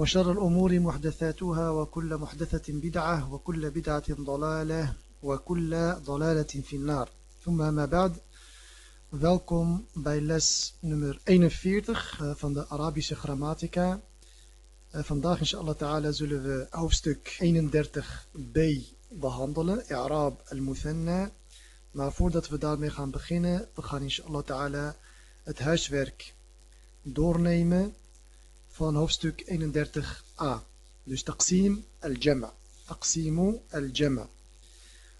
وشر الأمور محدثاتها وكل محدثة بدعة وكل بدعة ضلالة وكل ضلالة في النار ثم ما بعد Welkom bij les nummer 41 van de Arabische grammatica. Vandaag inshallah ta'ala zullen we hoofdstuk 31b behandelen, I'raab al-Muthanna. Maar voordat we daarmee gaan beginnen, we gaan inshallah ta'ala het huiswerk doornemen van hoofdstuk 31a. Dus taqsim al-jama'. تقسيم الجمع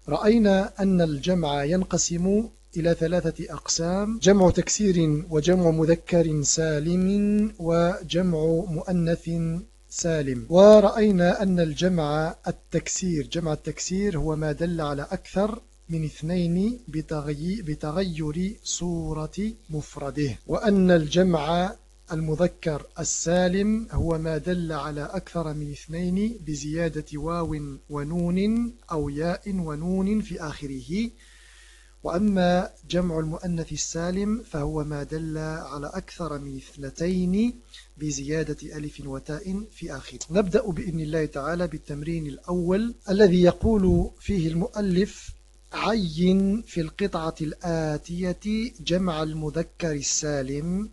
رأينا أن الجمع ينقسم إلى ثلاثة أقسام جمع تكسير وجمع مذكر سالم وجمع مؤنث سالم ورأينا أن الجمع التكسير جمع التكسير هو ما دل على أكثر من اثنين بتغير صورة مفرده وأن الجمع المذكر السالم هو ما دل على أكثر من اثنين بزيادة واو ونون أو ياء ونون في آخره. وأما جمع المؤنث السالم فهو ما دل على أكثر من اثنتين بزيادة ألف وتاء في آخره. نبدأ بإذن الله تعالى بالتمرين الأول الذي يقول فيه المؤلف عين في القطعة الآتية جمع المذكر السالم.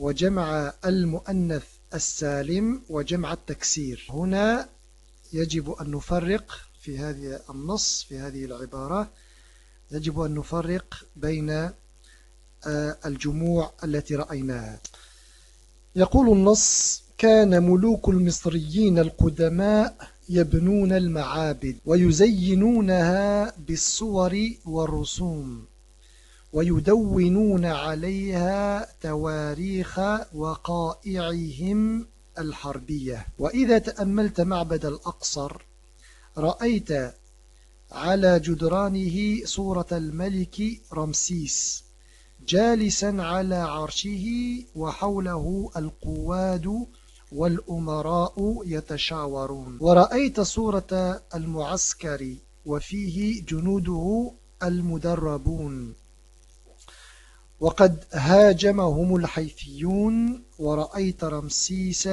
وجمع المؤنث السالم وجمع التكسير. هنا يجب أن نفرق في هذه النص في هذه العبارة. يجب أن نفرق بين آه، الجموع التي رأيناها. يقول النص كان ملوك المصريين القدماء يبنون المعابد ويزينونها بالصور والرسوم. ويدونون عليها تواريخ وقائعهم الحربية. وإذا تأملت معبد الأقصر رأيت على جدرانه صورة الملك رمسيس جالسا على عرشه وحوله القواد والأمراء يتشاورون. ورأيت صورة المعسكر وفيه جنوده المدربون. وقد هاجمهم الحيثيون ورأيت رمسيس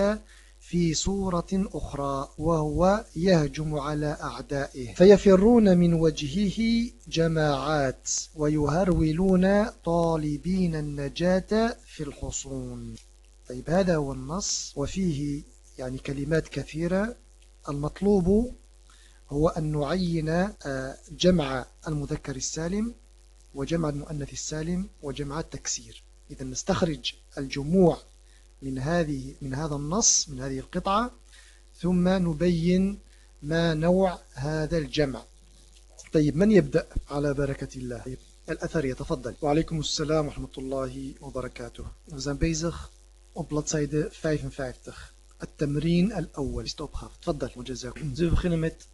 في صورة أخرى وهو يهجم على أعدائه. فيفرون من وجهه جماعات ويهرولون طالبين النجاة في الحصون. طيب هذا هو النص. وفيه يعني كلمات كثيرة. المطلوب هو أن نعين آه، جمع المذكر السالم وجمع المؤنث السالم وجمع التكسير. إذا نستخرج الجموع من هذه من هذا النص من هذه القطعة ثم نبين ما نوع هذا الجمع. طيب من يبدأ على بركة الله؟ طيب الأثر يتفضل. وعليكم السلام ورحمة الله وبركاته. We zijn bezig op bladzijde 55 التمرين الأول. Is de opgave تفضل وجزاكم we beginnen met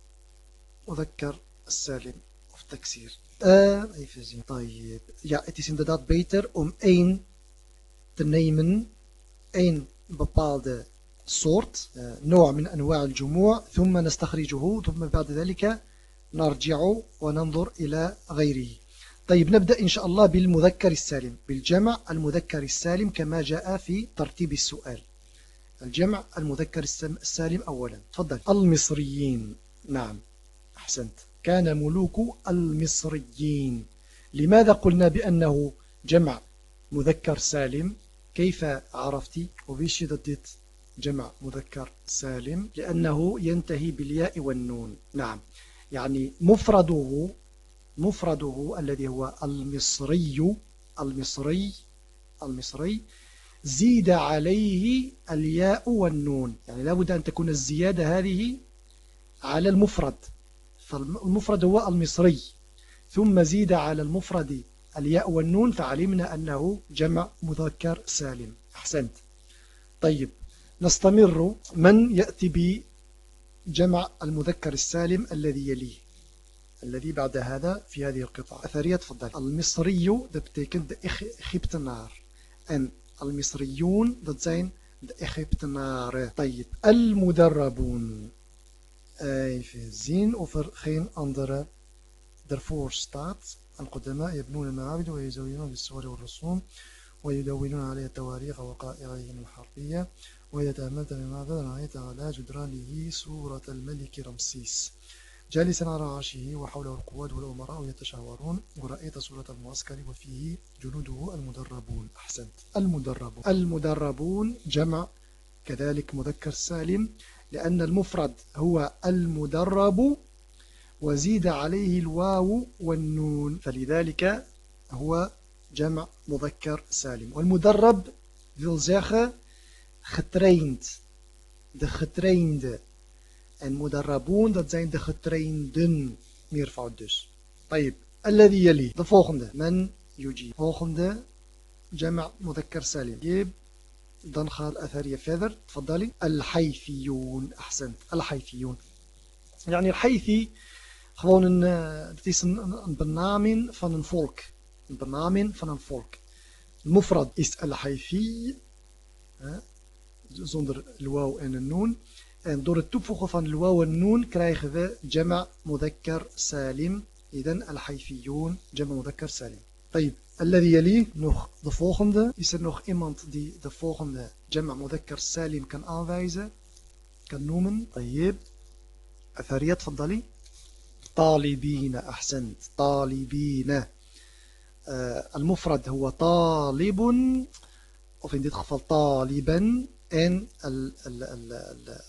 مذكر السالم. Of taksir Uh, even zien. طيب. Ja, het is inderdaad beter om één te nemen, één bepaalde soort, نوع من أنواع الجموع. ثم نستخرجه ثم بعد ذلك نرجع وننظر إلى غيره. طيب نبدأ إن شاء الله بالمذكر السالم بالجمع المذكر السالم كما جاء في ترتيب السؤال. الجمع المذكر السالم أولا. تفضل. المصريين. نعم. أحسنت. كان ملوك المصريين. لماذا قلنا بأنه جمع مذكر سالم؟ كيف عرفتي وبيش جمع مذكر سالم لأنه ينتهي بالياء والنون. نعم. يعني مفرده مفرده الذي هو المصري المصري المصري زيد عليه الياء والنون. يعني لابد أن تكون الزيادة هذه على المفرد. فالمفرد هو المصري ثم زيد على المفرد الياء والنون فعلمنا أنه جمع مذكر سالم. أحسنت. طيب نستمر. من يأتي بجمع المذكر السالم الذي يليه؟ الذي بعد هذا في هذه القطعة. أثرية تفضل. المصري dat betekent de Egyptenaar en المصريون dat zijn de Egyptenaren طيب المدربون. Even zien of er geen andere ervoor staat القدماء يبنون المعابد ويزوينون بالصور والرسوم ويدونون عليها التواريخ وقائعهم الحربية وإذا تأملت بمعبد رأيت على جدرانه صورة الملك رمسيس. جالسا على عرشه وحوله القواد والأمراء يتشاورون ورأيت صورة المعسكر وفيه جنوده المدربون. أحسنت. المدربون. المدربون جمع كذلك مذكر سالم لأن المفرد هو المدرب وزيد عليه الواو والنون فلذلك هو جمع مذكر سالم. والمدرب wil zeggen getraind de getrainde en mudarraboon dat zijn de getrainden meervoud طيب الذي يلي؟ de volgende من يجيب. volgende جمع مذكر سالم. يجيب. Dan gaat الأثرية verder تفضلي الحيثيون أحسنت الحيثيون يعني الحيثي gewoon een, het is een, een benaming van een volk een benaming van een volk mufrad is al-hayfi zonder luau en een noon en door het toevoegen van luau en noon krijgen we jama mudhakkar salim idan al-hayfiyun jama mudhakkar salim طيب الذي يليه نوخ ذا فوغندا إذا نوخ إيمانت دي ذا فوغندا جمع مذكر سالم كان أنفايزا kan noemen؟ طيب أثرية تفضلي. طالبين أحسنت طالبين. آه، المفرد هو طالب of in dit geval طالبا en ال- ال- ال-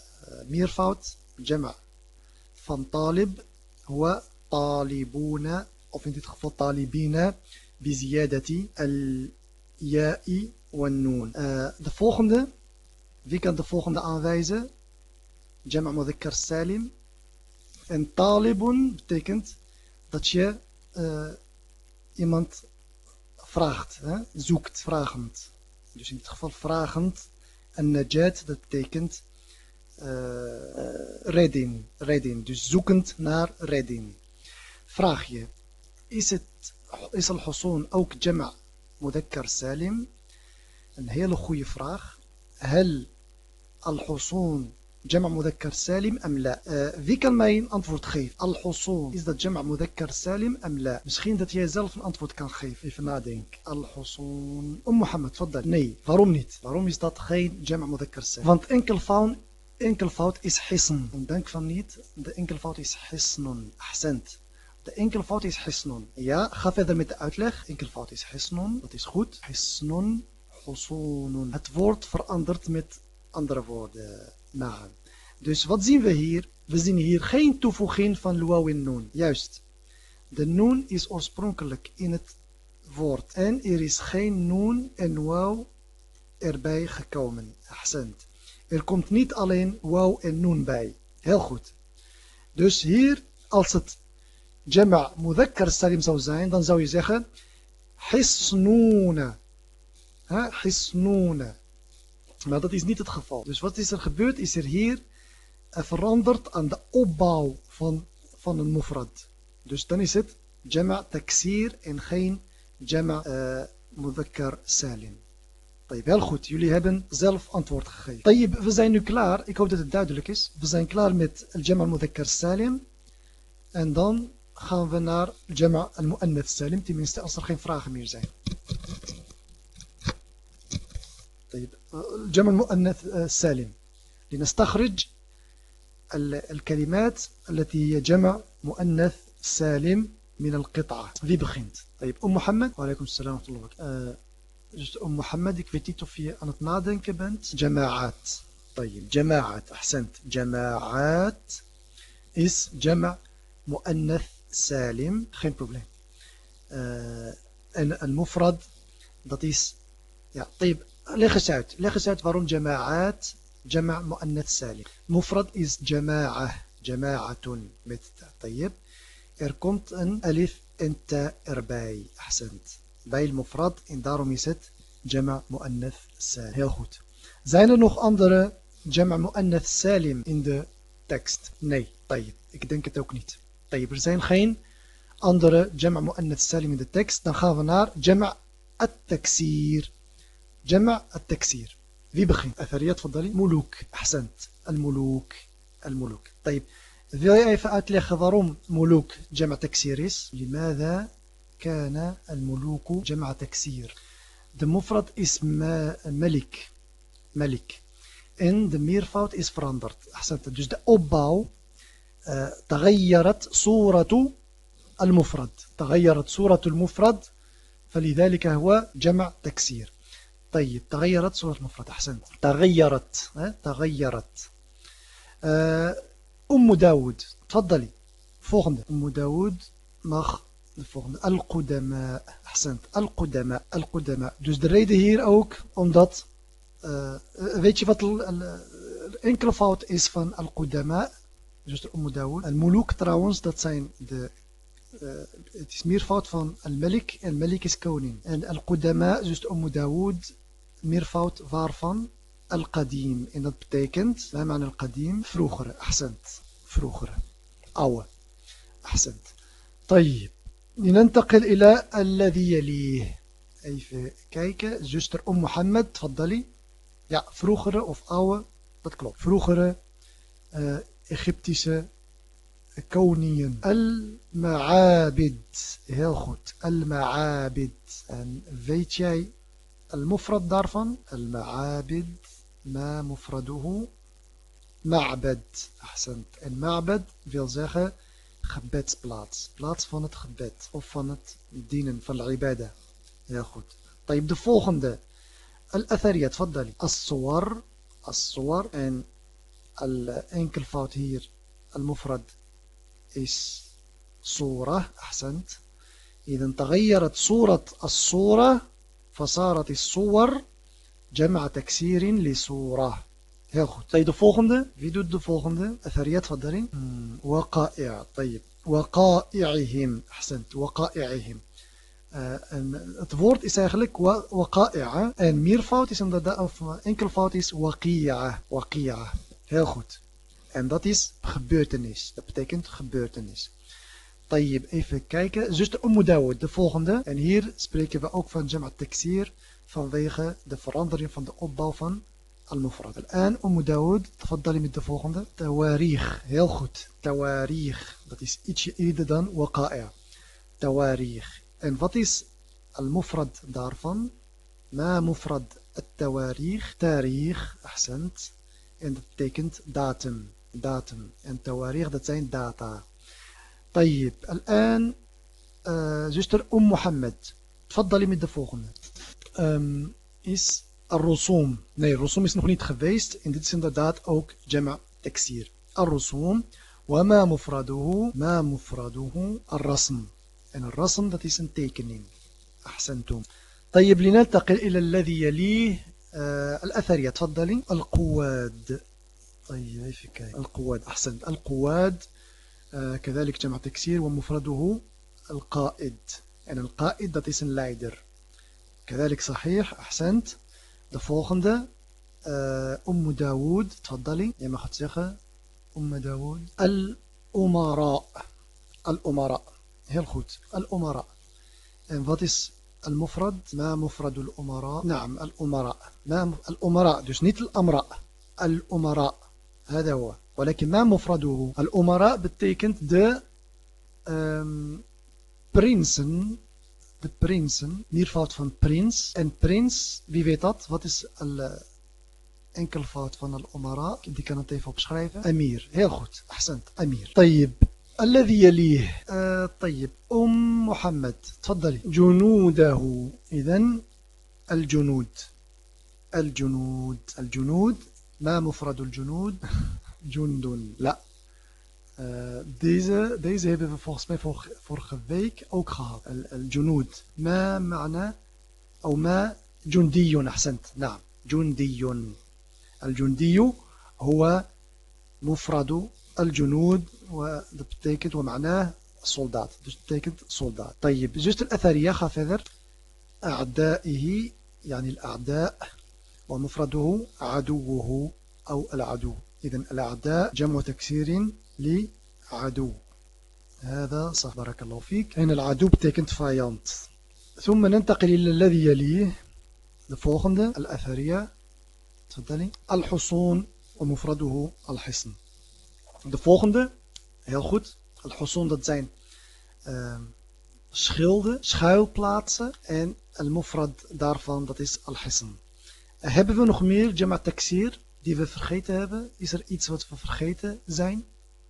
ال meervoud جمع فان طالب هو طالبون of in dit geval طالبين. بزيادة الياء والنون de volgende wie kan de volgende aanwijzen جمع مذكر سالم En talibun betekent dat je uh, iemand vraagt, hè? zoekt, vragend. Dus in dit geval vragend. En najat, dat betekent uh, redding, redding. Dus zoekend naar redding. Vraag je, is het is al-Husun ook jama' mudakkar salim? Een hele goede vraag. Hel al-Husun جمع مذكر سالم أم لا wie kan mij een antwoord geven al-Husun is dat جمع مذكر سالم أم لا misschien dat jij zelf een antwoord kan geven even nadenken al-Husun Om Mohammed تفضل nee waarom niet waarom is dat geen جمع مذكر سالم want enkelvoud enkelvoud is hisn en denk van niet de enkelvoud is hisnun ahsend de enkelvoud is hisnun ja ga verder met de uitleg enkelvoud is hisnun dat is goed hisnun husunun het woord verandert met andere woorden Naam. Dus wat zien we hier? We zien hier geen toevoeging van luau en noon. Juist. De noon is oorspronkelijk in het woord. En er is geen noon en wauw erbij gekomen. Accent. Er komt niet alleen wauw en noon bij. Heel goed. Dus hier, als het jama' mudhakkar salim zou zijn, dan zou je zeggen hisnoona. Hisnoona. Maar dat is niet het geval. Dus wat is er gebeurd? Is er hier veranderd aan de opbouw van, van een mufrad. Dus dan is het jama' taksir en geen jama' uh, mudhakkar salim. Heel goed, jullie hebben zelf antwoord gegeven. We zijn nu klaar. Ik hoop dat het duidelijk is. We zijn klaar met al-jama' mudhakkar salim. En dan gaan we naar jama' al-mu'annath salim. Tenminste, als er geen vragen meer zijn. جمع المؤنث السالم لنستخرج الكلمات التي هي جمع مؤنث سالم من القطعة. wie begint طيب أم محمد؟ وعليكم السلام ورحمة الله وبركاته. dus أم محمد ik weet niet of je aan het nadenken bent جماعات. طيب جماعات. أحسنت. جماعات. is جمع مؤنث سالم geen probleem uh, en المفرد dat is ja طيب leg eens uit. Leg eens uit waarom jama'at jama' mu'annath salim. Mufrad is jama'ah. Jama'atun met ta. Tayyib. Er komt een alif en ta erbij. Ahsend. Bij mufrad en daarom is het jama' mu'annath salim. Heel goed. Zijn er nog andere Jama' mu'annath salim in de tekst? Nee, tayyib. Ik denk het ook niet. طيب er zijn geen andere جمع مؤنث سالم من التكس text نار جمع التكسير. جمع التكسير. في بخين أثرية تفضلي ملوك أحسنت الملوك الملوك طيب ذي أي فأت لي خضروم ملوك جمع تكسيريس لماذا كان الملوك جمع تكسير؟ The مفرد اسم ملك ملك إن the meervoud is veranderd. أحسنت دوش the تغيرت صورة المفرد تغيرت صورة المفرد فلذلك هو جمع تكسير. طيب تغيرت صورة المفرد أحسنت. تغيرت تغيرت. آه، أم داود تفضلي. فوغن أم داود مخ الفوغن القدماء أحسنت. القدماء القدماء. دوز دريد هير أوك أم دات weet je wat de enkele fout is? Dus de Umm Dawood. Al-Muluk trouwens, dat zijn de... Uh, het is meer fout van Al-Malik. En Malik is koning. En Al-Qudama, dus de Umm Dawood, meer fout waarvan? Al-Qadim. En dat betekent, wij maken Al-Qadim, vroegere. Accent. Vroegere. Oude. Accent. طيب لننتقل إلى الذي يليه even kijken zuster Om Mohammed تفضلي ja vroegere of oude dat klopt vroegere uh, Egyptische koningen Al-Ma'abid heel goed Al-Ma'abid en weet jij al-mufrad daarvan al-Ma'abid ma mufraduhu ma'bad ahsant en ma'bad wil zeggen gebedsplaats. Plaats van het gebed of van het dienen van de ibadah. Heel goed. طيب de volgende. Al-Athariyat, tfaddali. As-Suwar. As-Suwar. En الانكلفات هير المفرد is صورة أحسنت إذا تغيرت صورة الصورة فصارت الصور جمع تكسير لصورة heel goed. طيب de فيدو Wie أثريات de وقائع. طيب. وقائعهم. أحسنت. وقائعهم. آه، Het woord is eigenlijk وقائع. En meer fout is omdat dat enkel وقيعة. وقيعة. Heel goed. En dat is gebeurtenis. Dat betekent gebeurtenis. Tayyib, even kijken. Zuster Ummu Dawud, de volgende. En hier spreken we ook van Jama' Taksir vanwege de verandering van de opbouw van المفرد الآن أم داود تفضلي met de volgende تواريخ heel goed تواريخ dat is ietsje eerder dan وقائع تواريخ en wat is المفرد daarvan ما مفرد التواريخ تاريخ أحسنت En dat betekent datum datum en تواريخ dat zijn data طيب الآن zuster أم محمد تفضلي met de volgende um, is الرسوم nee الرسوم is nog niet geweest en dit is inderdaad ook جمع تكسير الرسوم وما مفرده ما مفرده الرسم en الرسم dat is een tekening أحسنتم طيب لننتقل إلى الذي يليه آه، الأثرية تفضلي. القواد. طيب القواد أحسن القواد آه، كذلك جمع تكسير ومفرده القائد. يعني القائد ذات اسم لايدر كذلك صحيح أحسنت. ذا آه، دفوخند أم داوود. تفضلي. يا ما خدت خطيخة أم داوود. الأمراء. الأمراء. هي الخوت. الأمراء. And what المفرد ما مفرد الأمراء؟ نعم الأمراء. ما الأمراء دوش نيت الأمراء. الأمراء هذا هو. ولكن ما مفرده؟ الأمراء betekent de prinsen prinsen meervoud van prins en prins wie weet wat is al enkelvoud van الأمراء؟ die kan het even beschrijven أمير. heel goed أحسنت. أمير. طيب. الذي يليه آه طيب أم محمد تفضلي جنوده إذن الجنود الجنود الجنود ما مفرد الجنود جند لا Uh, deze, deze hebben we volgens mij vor, vorige week ook gehad. Al-Junud. Ma ma'na, of ma jundiyun, ahsant. Naam, jundiyun. Al-Jundiyu huwa mufradu betekent, wa ma'na, soldaat. Dus soldaat. طيب. Zuster Athariya, ga verder. أعدائه يعني الأعداء ومفرده عدوه أو العدو إذن الأعداء جمع تكسير لعدو هذا صح بارك الله فيك en العدو betekent vijand ثم ننتقل إلى الذي يليه de الأثرية تفضلي الحصون ومفرده الحصن De volgende, heel goed. Al-Husun, dat zijn uh, schilden, schuilplaatsen. En al-Mufrad daarvan, dat is Al-Hisn. Eh, hebben we nog meer Jama' Taksir die we vergeten hebben? Is er iets wat we vergeten zijn?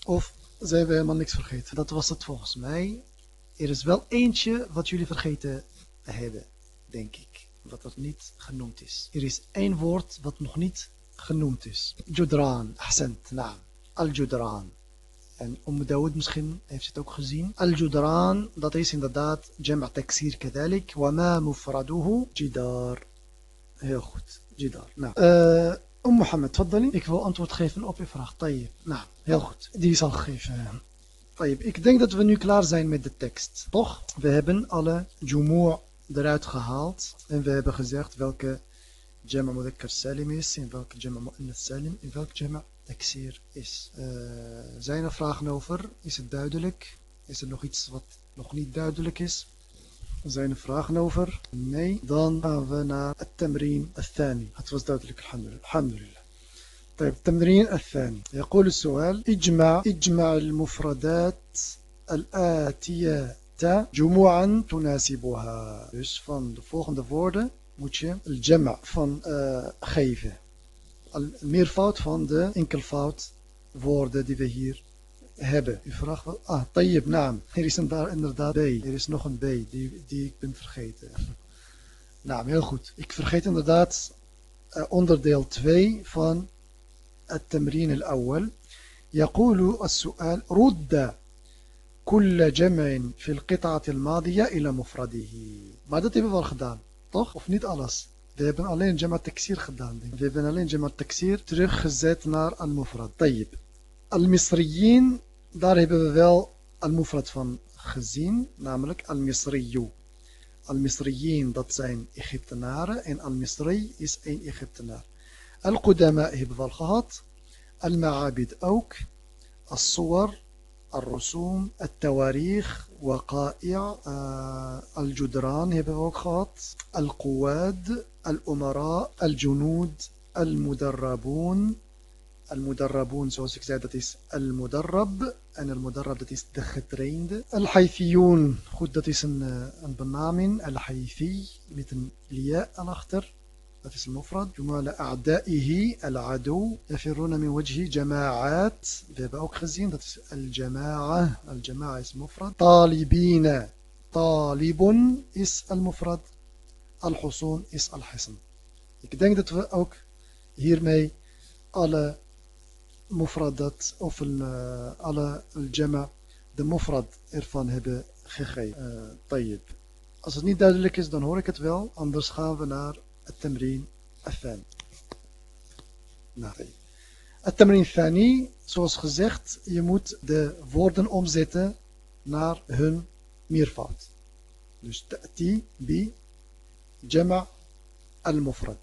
Of zijn we helemaal niks vergeten? Dat was het volgens mij. Er is wel eentje wat jullie vergeten hebben, denk ik. Wat er niet genoemd is. Er is één woord wat nog niet genoemd is. Judraan, Hassan, naam. Al-Judraan. En Umm Dawood misschien heeft het ook gezien. Al-Judraan, dat is inderdaad Jama' Taksir kadalik. Wama mufraduhu jidar. Heel goed, jidar. Nou, uh, Umm Mohammed, tfaddali. Ik wil antwoord geven op uw vraag. Tayyip. Nou, heel goed. Die is al gegeven. Tayyip. Ik denk dat we nu klaar zijn met de tekst. Toch? We hebben alle Jumu'ah eruit gehaald. En we hebben gezegd welke Jama' Mudakkar Salim is. En welke Jama' Mu'annath Salim. En welke Jama' تكسير إس زين فراغ نوفر إس الدادلك إس اللغيتس وات لغنيت دادلك إس زين فراغ نوفر ني ضن غافنا التمرين الثاني هتفز دادلك الحمد لله الحمد لله طيب التمرين الثاني يقول السؤال اجمع اجمع المفردات الآتية جموعا تناسبها. يوسف فان دفوخ دفورد موتشي الجمع فان خيفه meervoud van de enkelvoud woorden die we hier hebben. U vraagt wel, ah, tayyib, naam. Er is een daar inderdaad B. Er is nog een B die, die ik ben vergeten. Nou, heel goed. Ik vergeet inderdaad uh, onderdeel 2 van التمرين الأول يقول السؤال رد كل جمع في القطعة الماضية إلى مفرده maar dat hebben we al gedaan toch? of niet alles We hebben alleen Jama Taksir gedaan. Denk. We hebben alleen Jama Taksir teruggezet naar Al-Mufrad. Tayyib. Al-Misriyin, daar hebben we wel Al-Mufrad van gezien, namelijk Al-Misriyu. Al-Misriyin, dat zijn Egyptenaren en Al-Misri is één Egyptenaar. Al-Qudama hebben we al gehad. Al-Ma'abid ook. Al-Suwar, الرسوم التواريخ وقائع الجدران ook gehad القواد الأمراء الجنود المدربون. المدربون dat is المدرب. en المدرب de getrainde الحيثيون een, een benaming الحيثي een lia achter في اسم مفرد جمال أعدائه العدو يفرون من وجه جماعات. We hebben ook gezien الجماعة الجماعة اسم مفرد. طالبين طالب is المفرد. الحصون is الحصن. ik denk dat ik ook hier alle مفردات of in alle الجمع المفرد ervan heb gegeven طيب. Als het niet duidelijk is, dan hoor ik het التمرين الثاني. نعم التمرين الثاني zoals gezegd je moet de woorden omzetten naar hun meervoud. Dus تأتي بجمع المفرد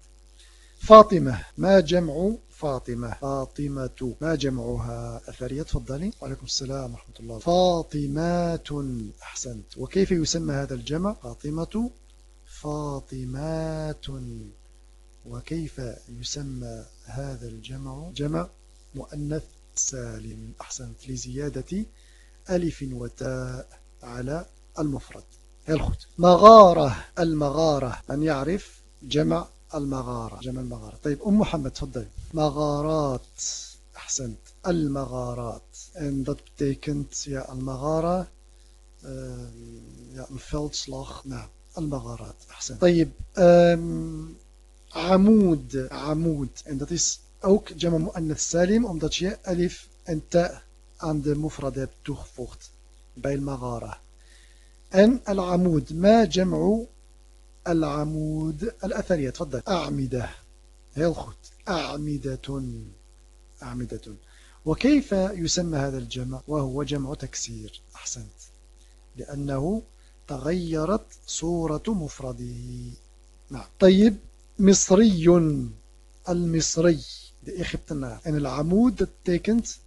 فاطمة ما جمع فاطمة فاطمة ما جمعها أثرية تفضلي وعليكم السلام ورحمة الله فاطمات أحسنت وكيف يسمى هذا الجمع فاطمة فاطمات وكيف يسمى هذا الجمع؟ جمع مؤنث سالم. أحسنت لزيادة ألف وتاء على المفرد. الخد مغارة المغارة. من يعرف جمع المغارة؟ جمع المغارة. طيب أم محمد تفضل. مغارات. أحسنت. المغارات. En dat betekent ja المغارة ja een veldslag nou المغارات أحسن طيب عمود عمود عند تيس أوك جمع مؤنث سالم عندما تشياء ألف أنت عند مفرد تخفخت بين المغارة أن العمود ما جمع العمود؟ الأثرية تفضل. أعمدة. هي الخط أعمدة. أعمدة. وكيف يسمى هذا الجمع؟ وهو جمع تكسير. أحسنت. لأنه تغيرت صورة مفرده. نعم. طيب مصري المصري. de Egyptenaar. En العمود dat betekent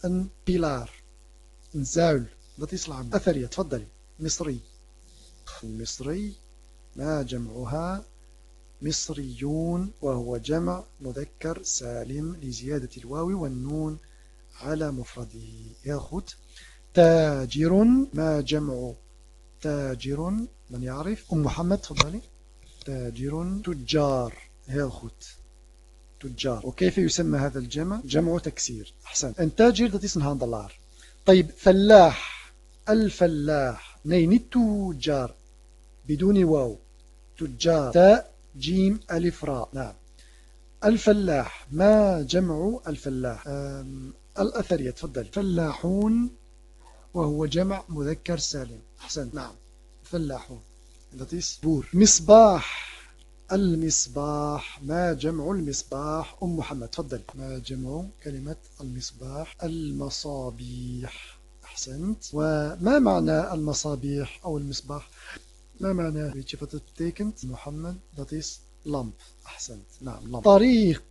een العمود. أثرية. تفضلي. مصري. المصري ما جمعها مصريون وهو جمع مذكر سالم لزيادة الواو والنون على مفرده. goed تاجر ما جمع تاجر من يعرف؟ أم محمد تفضلي. تاجر تجار. heel goed تجار. وكيف يسمى هذا الجمع؟ جمع تكسير أحسن. en تاجر is een handelaar طيب فلاح. الفلاح. nee niet تجار. بدون واو. تجار. تاء جيم ألف راء. نعم. الفلاح. ما جمع الفلاح؟ الأثرية. تفضل فلاحون وهو جمع مذكر سالم. أحسنت. نعم. فلاحون dat is boer مصباح. المصباح. ما جمع المصباح؟ أم محمد تفضل ما جمع كلمة المصباح؟ المصابيح. أحسنت. وما معنى المصابيح أو المصباح؟ ما معنى weet je wat het betekent محمد. dat is lamp أحسنت. نعم lamp طريق.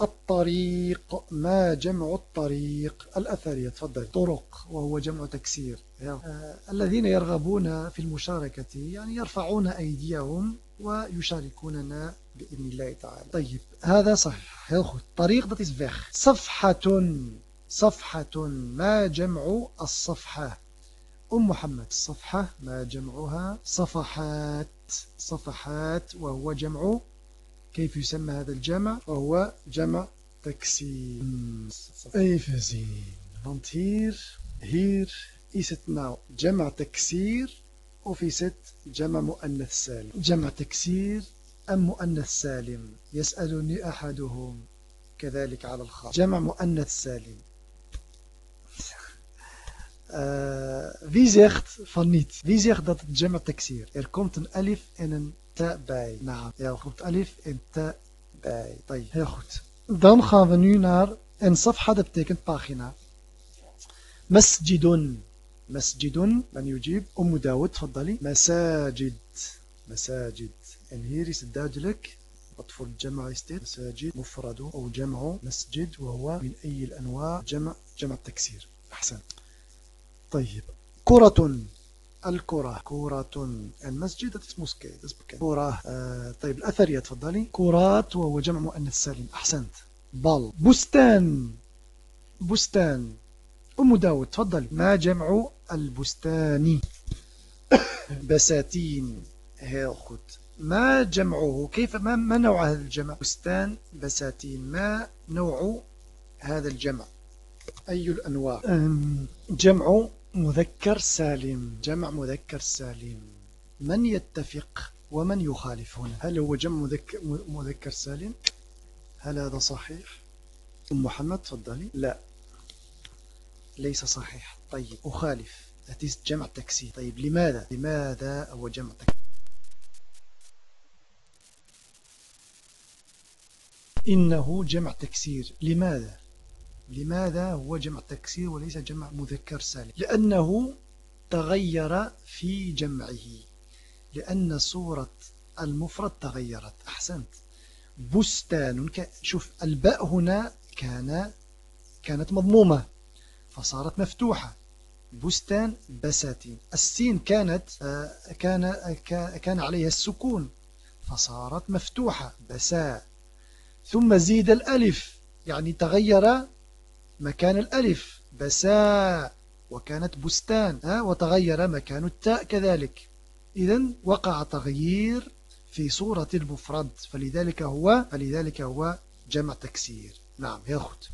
الطريق ما جمع الطريق؟ الأثرية تفضل. طرق وهو جمع تكسير. آه الذين يرغبون في المشاركة يعني يرفعون أيديهم ويشاركوننا بإذن الله تعالى. طيب هذا صحيح. heel goed طريق dat is weg صفحة صفحة ما جمع الصفحة. أم محمد. الصفحة ما جمعها؟ صفحات صفحات وهو جمع كيف يسمى هذا الجمع؟ وهو جمع تكسير. even zien want hier hier is het nou جمع تكسير of is het جمع مؤنث سالم؟ جمع تكسير أم مؤنث سالم؟ يسألني أحدهم. كذلك على الخاص جمع مؤنث سالم. Uh, wie zegt van niet? Wie zegt dat het jama taksir? Er komt een alif en een تا باي. نعم. يا خوت ألف إن تا باي. طيب. يا خوت دام خان فنيونار إن صفحة بتكن باخنا مسجد مسجد من يجيب أم داوود تفضلي مساجد. مساجد. إن هيريس الداجلك أطفل جمع استيت مساجد. مفرد أو جمع مسجد. وهو من أي الأنواع. جمع. جمع التكسير أحسن. طيب كرة الكرة كرة المسجد اسمه سكي كرة آه طيب الأثرية تفضلي. كرات وهو جمع مؤنث سالم. أحسنت. بال بستان. بستان. أم داود تفضلي. ما جمع البستان؟ بساتين. heel goed ما جمعه؟ كيف ما, ما نوع هذا الجمع؟ بستان بساتين. ما نوع هذا الجمع؟ أي الأنواع؟ جمع مذكر سالم جمع مذكر سالم. من يتفق ومن يخالف هنا هل هو جمع مذكر, مذكر سالم؟ هل هذا صحيح؟ أم محمد تفضلي. لا. ليس صحيح. طيب أخالف. هذا جمع تكسير. طيب لماذا؟ لماذا هو جمع تكسير؟ إنه جمع تكسير. لماذا؟ لماذا هو جمع تكسير وليس جمع مذكر سالم؟ لأنه تغير في جمعه. لأن صورة المفرد تغيرت. أحسنت. بستان. شوف الباء هنا كان كانت مضمومة فصارت مفتوحة. بستان بساتين. السين كانت آه، كان كان عليها السكون فصارت مفتوحة. بساء. ثم زيد الألف. يعني تغير مكان الألف بساء وكانت بستان ها وتغير مكان التاء كذلك إذا وقع تغيير في صورة المفرد فلذلك هو فلذلك هو جمع تكسير نعم heel goed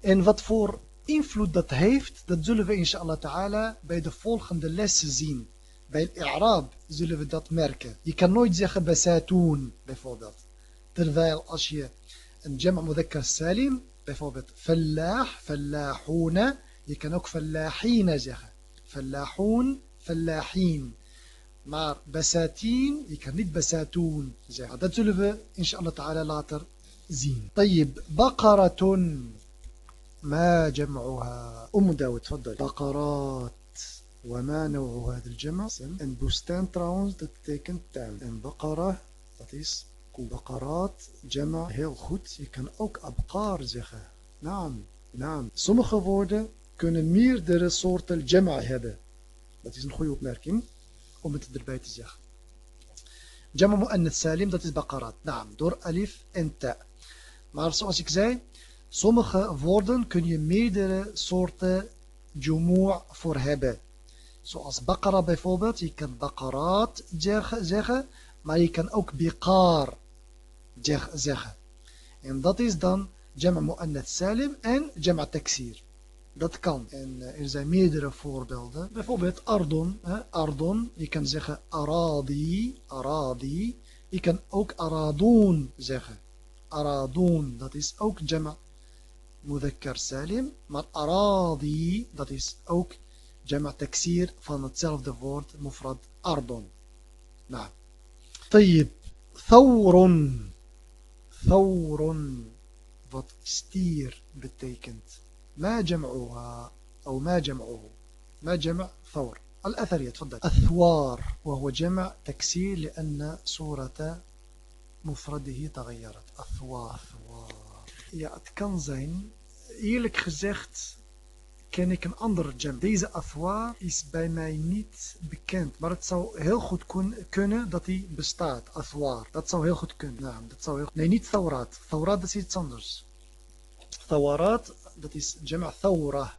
en wat voor invloed dat heeft dat zullen we inshallah ta'ala bij de volgende lessen zien bij het i'raab zullen we dat merken je kan nooit zeggen basatoon bijvoorbeeld terwijl als je een jama' mudhakkar salim bijvoorbeeld fallaah, fallahoona. Je kan ook fallahina zeggen. Fallahoon, fallahin. Maar basatin, je kan niet basatoon zeggen. Dat zullen we inshallah ta'ala later zien. طيب بقرة ما جمعها أم داود تفضل بقرات وما نوع هذا الجمع en بستان trouwens dat betekent tuin en بقرة dat is. Baqarat, jama, heel goed. Je kan ook abqar zeggen. Naam, naam. Sommige woorden kunnen meerdere soorten jama hebben. Dat is een goede opmerking om het erbij te zeggen. Jama mu'annath salim, dat is baqarat. Naam, door alif en ta. Maar zoals ik zei, sommige woorden kun je meerdere soorten jumu' voor hebben. Zoals baqara bijvoorbeeld. Je kan baqarat zeggen, maar je kan ook biqar zeggen. En dat is dan jama' mu'annath salim en jama' taksir. Dat kan. En uh, er zijn meerdere voorbeelden. Bijvoorbeeld ardon. Hè? Ardon. Je kan zeggen aradi. Aradi. Je kan ook aradoon zeggen. Aradoon. Dat is ook jama' mudhakkar salim. Maar aradi. Dat is ook jama' taksir van hetzelfde woord. Mufrad ardon. Nou. طيب ثور ثور wat stier betekent ما جمعها أو ما جمعه؟ ما جمع ثور. الأثرية تفضل. أثوار وهو جمع تكسير لأن صورة مفرده تغيرت. أثوار. Ja, het kan zijn. Eerlijk gezegd ken ik een andere jam. Deze athwar is bij mij niet bekend. Maar het zou heel goed kunnen dat die bestaat. Athwar. Dat zou heel goed kunnen. Dat zou heel... Nee, niet thawrat. Thawrat is iets anders. Thawarat dat is jama' thawra.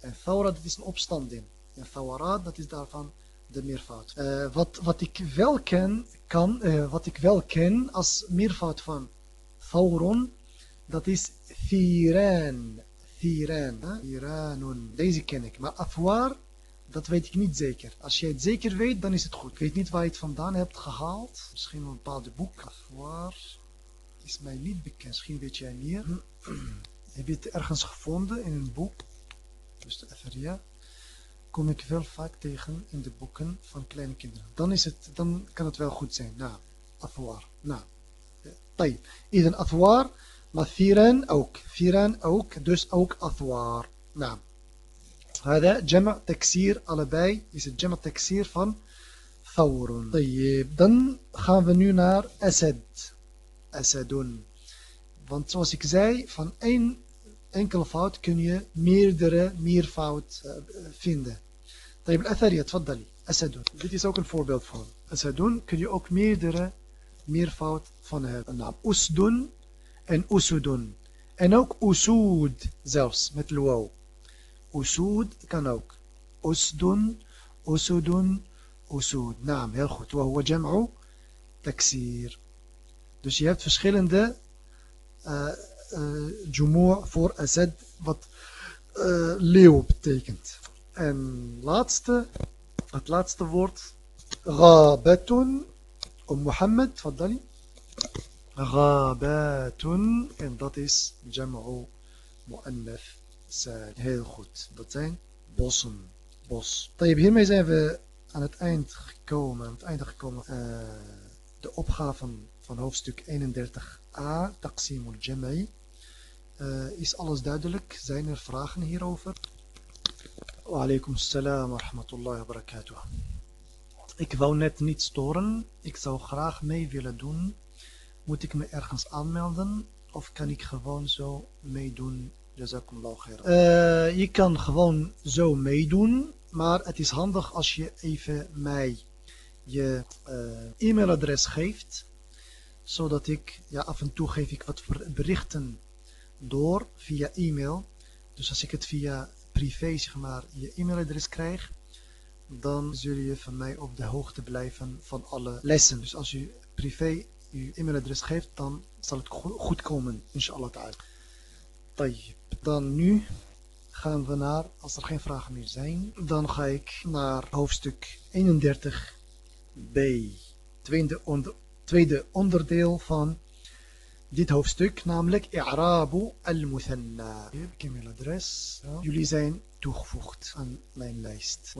En thawra dat is een opstanding. En thawarat dat is daarvan de meervoud. Uh, wat, wat ik wel ken, kan, uh, wat ik wel ken als meervoud van thawrun, dat is thiran. Thiran. Thiranun. Deze ken ik. Maar afwar, dat weet ik niet zeker. Als jij het zeker weet, dan is het goed. Ik weet niet waar je het vandaan hebt gehaald. Misschien een bepaalde boek. Afwar is mij niet bekend. Misschien weet jij meer. heb je het ergens gevonden in een boek, dus de Etheria, kom ik wel vaak tegen in de boeken van kleine kinderen. Dan, is het, dan kan het wel goed zijn. Nou, afwaar. Nou, طيب. إذن أثوار Firan ook. Firan ook, dus ook athwar. Nou, هذا جمع تكسير allebei is het جمع تكسير van ثور. طيب. Dan gaan we nu naar asad. Asadun. Want zoals ik zei, van één enkele fout kun je meerdere meervoud uh, vinden. طيب الأثرية تفضلي أسدون dit is ook een voorbeeld van أسدون kun je ook meerdere meervoud van hebben naam أسدون en أسدون en ook أسود zelfs met الواو أسود kan ook أسدون أسدون أسود naam heel goed وهو جمع تكسير dus je hebt verschillende uh, uh, voor Asad, wat uh, leeuw betekent. En laatste, het laatste woord, Ghabatun, om Mohammed, faddali. Ghabatun, en dat is Jam'u Mu'annath Sal. Heel goed, dat zijn bossen, bos. Hiermee zijn we aan het eind gekomen, aan het einde gekomen, uh, de opgaven van hoofdstuk 31a, Taqsimul Jam'i. Uh, is alles duidelijk? Zijn er vragen hierover? Wa alaikum salam wa rahmatullahi wa barakatuh. Ik wou net niet storen. Ik zou graag mee willen doen. Moet ik me ergens aanmelden? Of kan ik gewoon zo meedoen? Jazakumullah. Uh, je kan gewoon zo meedoen. Maar het is handig als je even mij je uh, e-mailadres geeft. Zodat ik, ja af en toe geef ik wat berichten door via e-mail. Dus als ik het via privé, zeg maar, je e-mailadres krijg, dan zul je van mij op de hoogte blijven van alle lessen. Dus als u privé uw e-mailadres geeft, dan zal het goed komen, inshallah ta'ala. Dan nu gaan we naar, als er geen vragen meer zijn, dan ga ik naar hoofdstuk 31b. Tweede, onder, tweede onderdeel van dit hoofdstuk, namelijk I'rabu al-Muthanna. Ik heb e-mailadres. Jullie zijn toegevoegd aan mijn lijst.